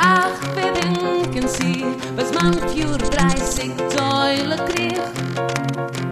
Ach, bedenken Sie, was man für 30 Säule kriegt.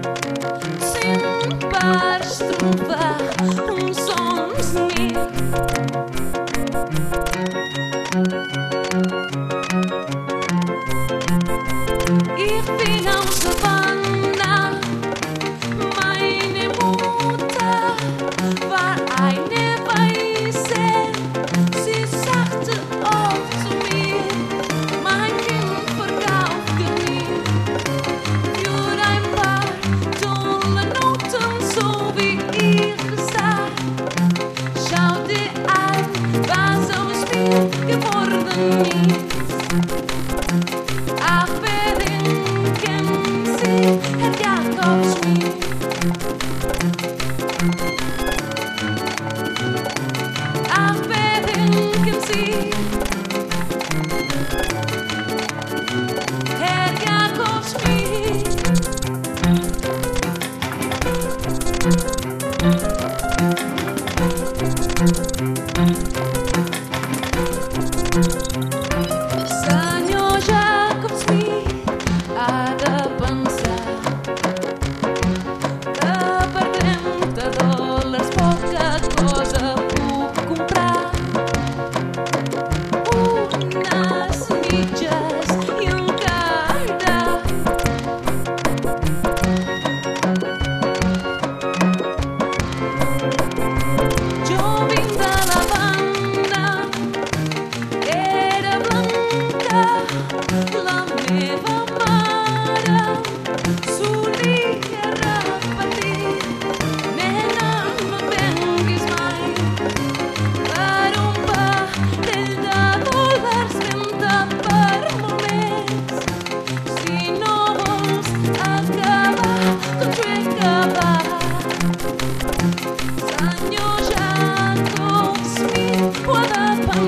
Thank you.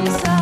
inside.